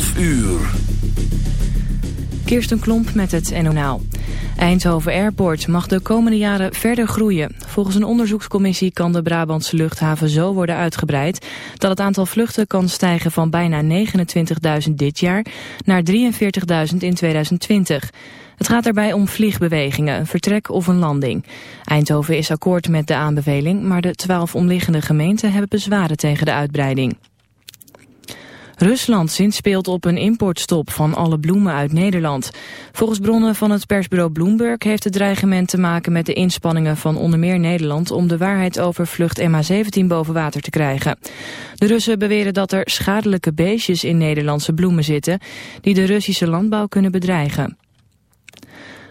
12 uur. Kirsten Klomp met het NONaal. Eindhoven Airport mag de komende jaren verder groeien. Volgens een onderzoekscommissie kan de Brabantse luchthaven zo worden uitgebreid... dat het aantal vluchten kan stijgen van bijna 29.000 dit jaar naar 43.000 in 2020. Het gaat daarbij om vliegbewegingen, een vertrek of een landing. Eindhoven is akkoord met de aanbeveling, maar de twaalf omliggende gemeenten hebben bezwaren tegen de uitbreiding. Rusland zinspeelt op een importstop van alle bloemen uit Nederland. Volgens bronnen van het persbureau Bloomberg heeft het dreigement te maken met de inspanningen van onder meer Nederland om de waarheid over vlucht MH17 boven water te krijgen. De Russen beweren dat er schadelijke beestjes in Nederlandse bloemen zitten die de Russische landbouw kunnen bedreigen.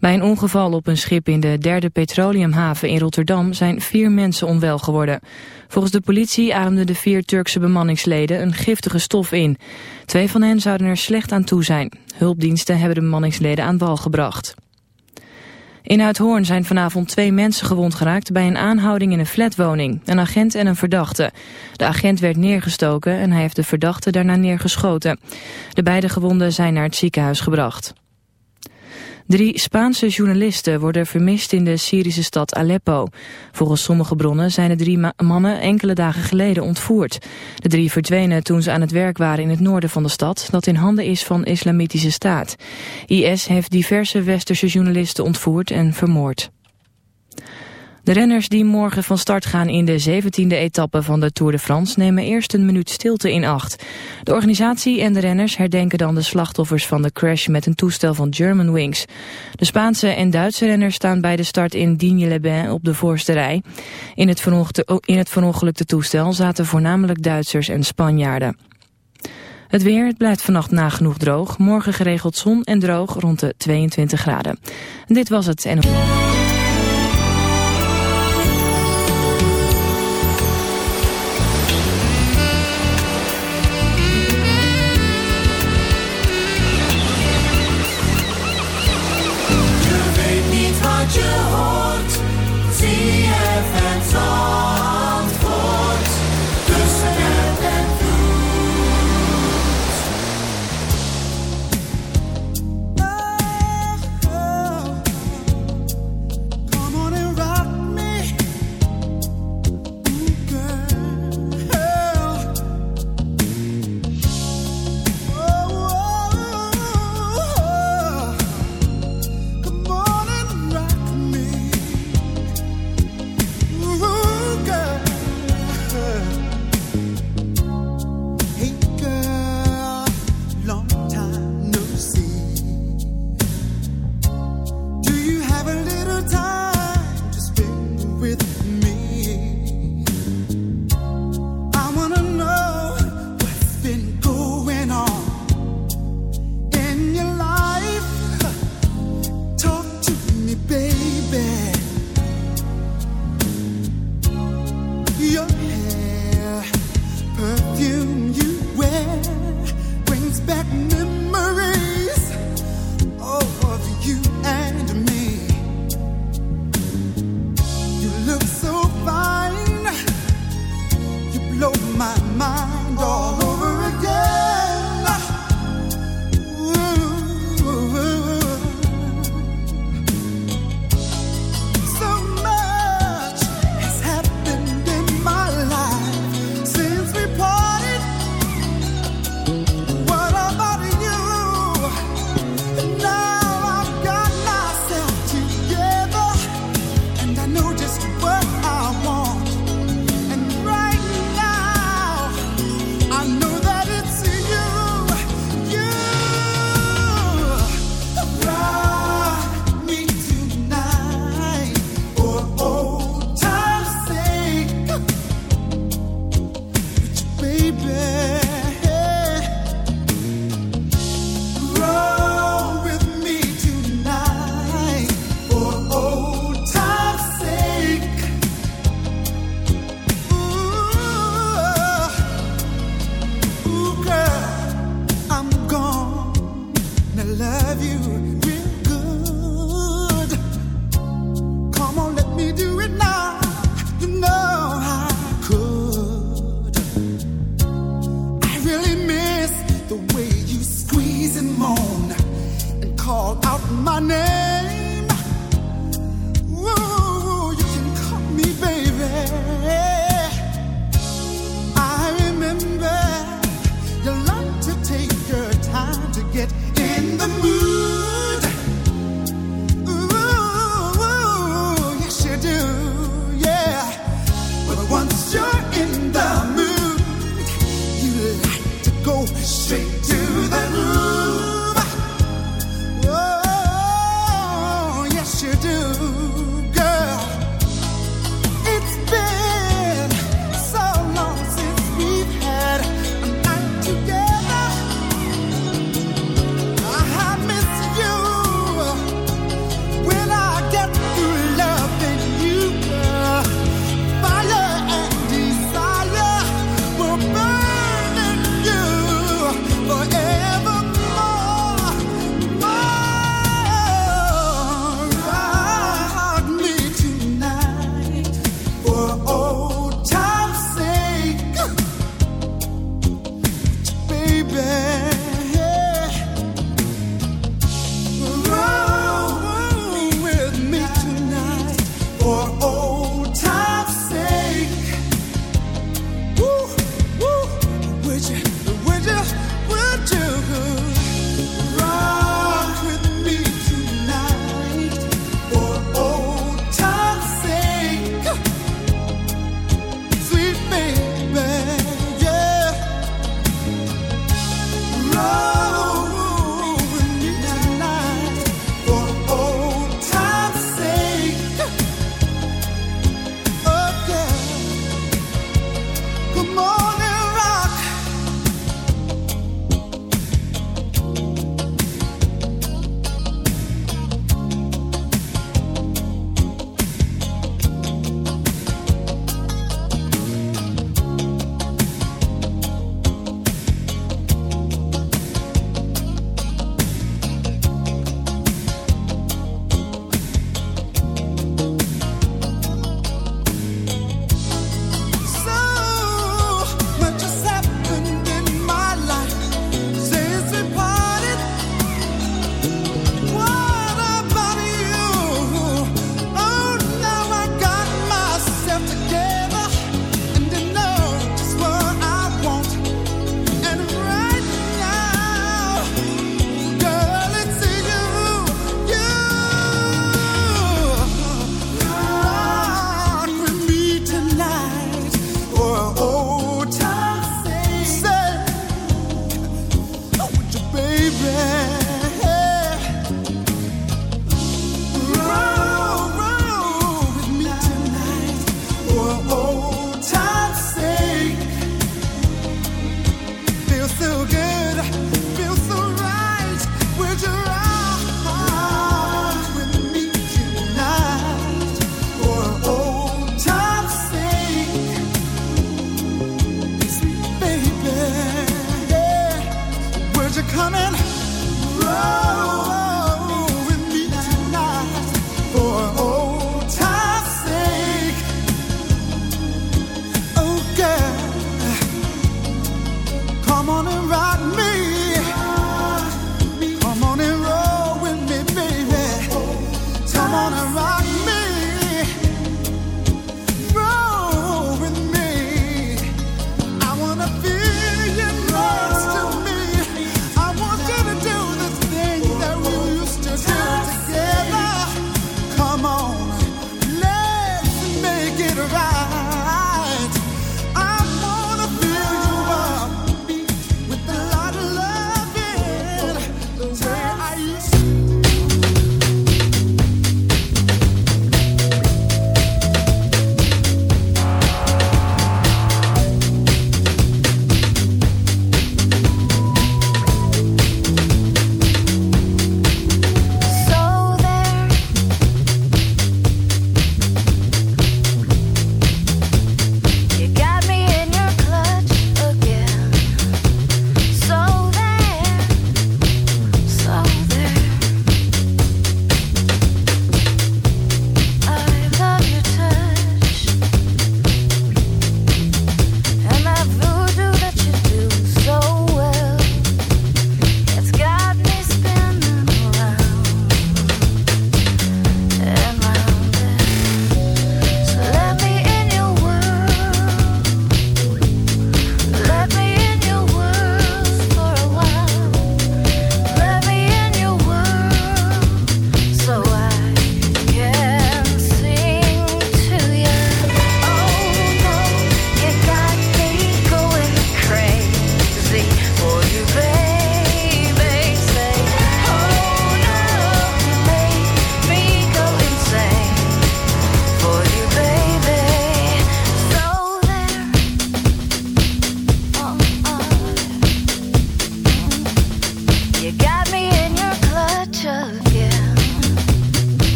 Bij een ongeval op een schip in de derde petroleumhaven in Rotterdam zijn vier mensen onwel geworden. Volgens de politie ademden de vier Turkse bemanningsleden een giftige stof in. Twee van hen zouden er slecht aan toe zijn. Hulpdiensten hebben de bemanningsleden aan wal gebracht. In Uithoorn zijn vanavond twee mensen gewond geraakt bij een aanhouding in een flatwoning. Een agent en een verdachte. De agent werd neergestoken en hij heeft de verdachte daarna neergeschoten. De beide gewonden zijn naar het ziekenhuis gebracht. Drie Spaanse journalisten worden vermist in de Syrische stad Aleppo. Volgens sommige bronnen zijn de drie mannen enkele dagen geleden ontvoerd. De drie verdwenen toen ze aan het werk waren in het noorden van de stad... dat in handen is van Islamitische Staat. IS heeft diverse westerse journalisten ontvoerd en vermoord. De renners die morgen van start gaan in de 17e etappe van de Tour de France nemen eerst een minuut stilte in acht. De organisatie en de renners herdenken dan de slachtoffers van de crash met een toestel van Germanwings. De Spaanse en Duitse renners staan bij de start in Digne-les-Bains op de voorste rij. In het, in het verongelukte toestel zaten voornamelijk Duitsers en Spanjaarden. Het weer, het blijft vannacht nagenoeg droog. Morgen geregeld zon en droog rond de 22 graden. dit was het en...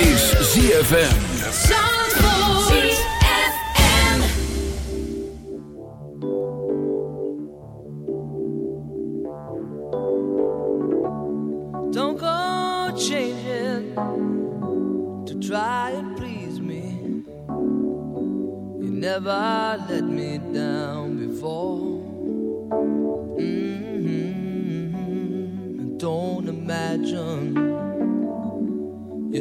is ZFM. Don't go changing to try and please me. You never let me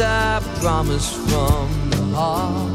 I promise from the heart.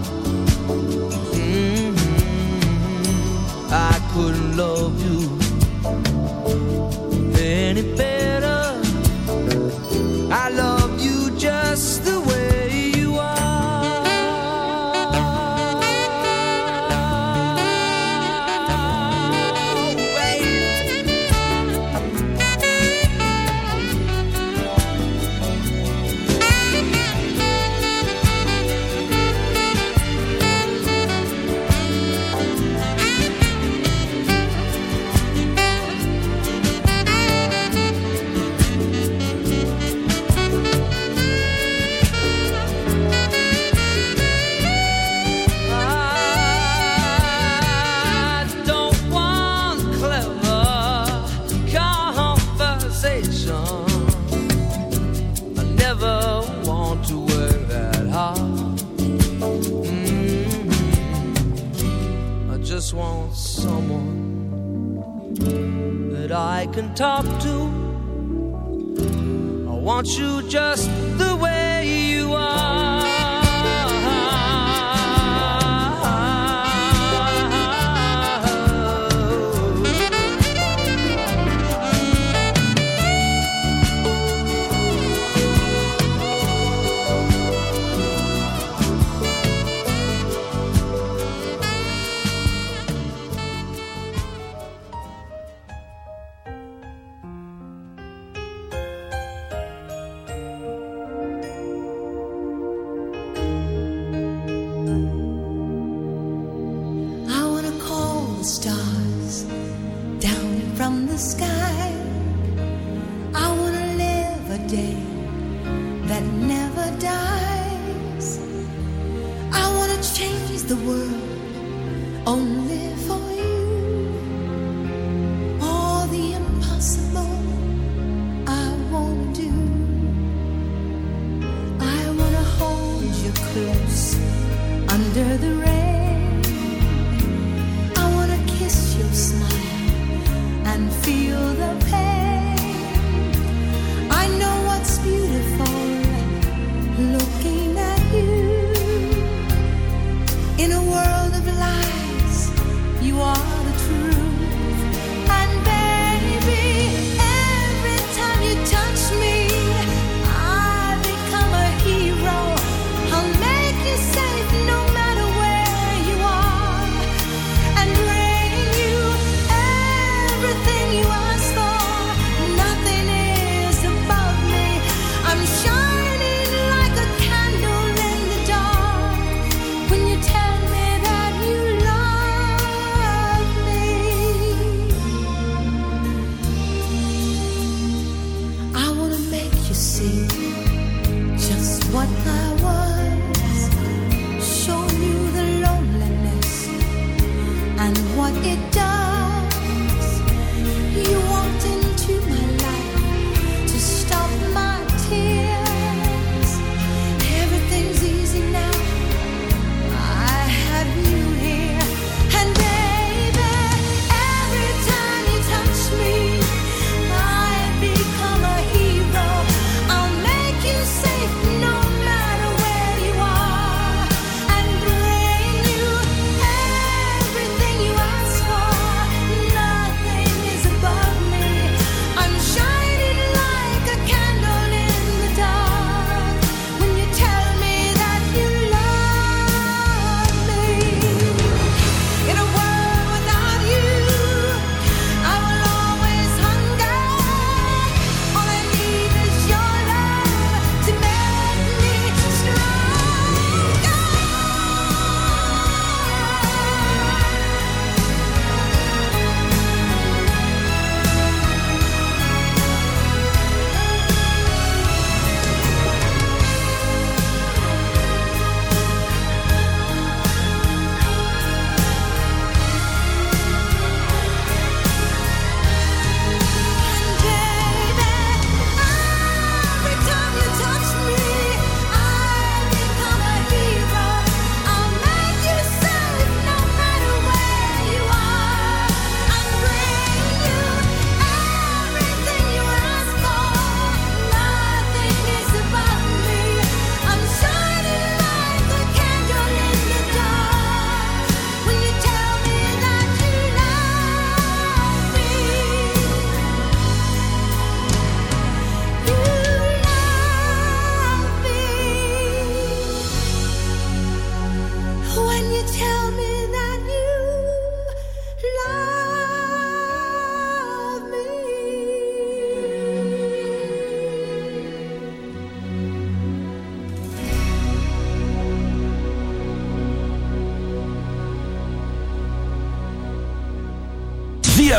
day that never dies. I wanna change the world. Only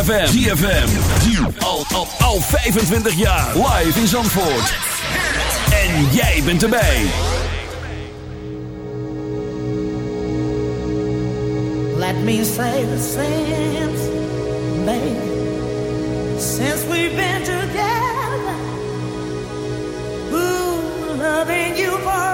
ZFM. ZFM. Al, al, al 25 jaar. Live in Zandvoort. En jij bent erbij. Let me say the same, baby. Since we've been together. Ooh, loving you forever.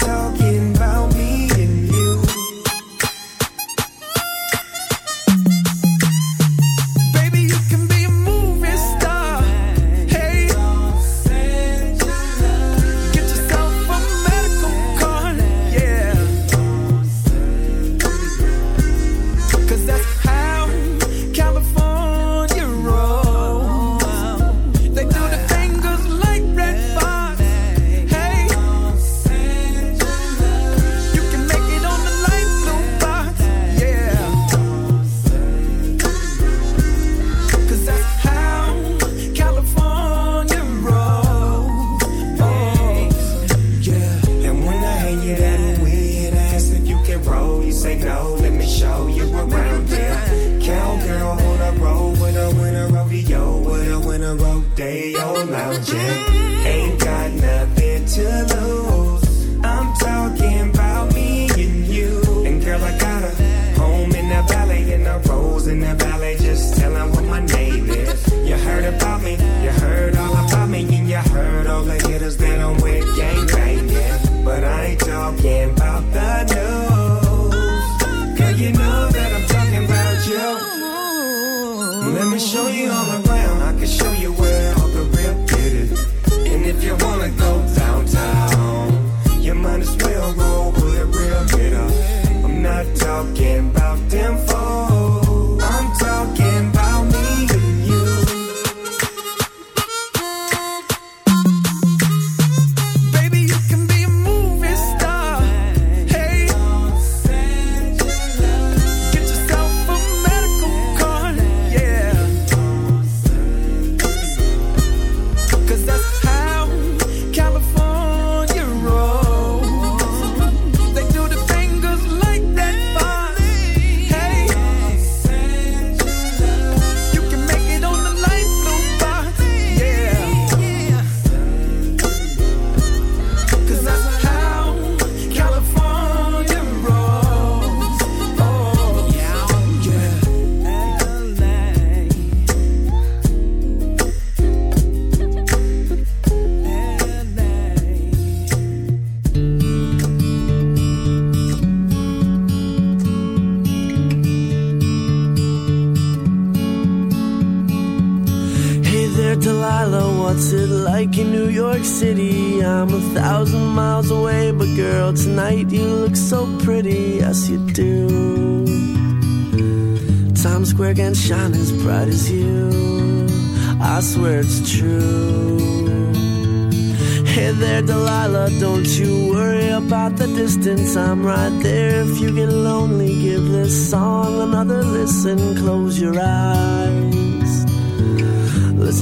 I'm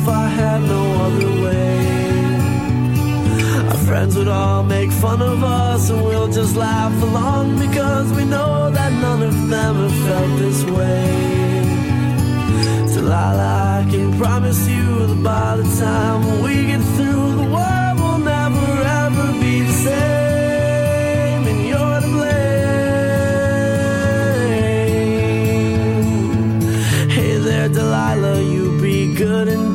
if I had no other way. Our friends would all make fun of us and we'll just laugh along because we know that none of them have felt this way. So, Lala, I can promise you that by the time we get through.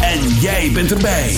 En jij bent erbij.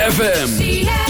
FM.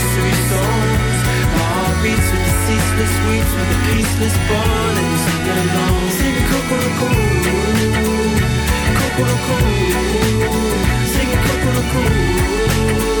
heart with the ceaseless weeps with the peaceless burning to belong. Sing cuckoo-cuckoo, cuckoo-cuckoo, sing cuckoo-cuckoo. Sing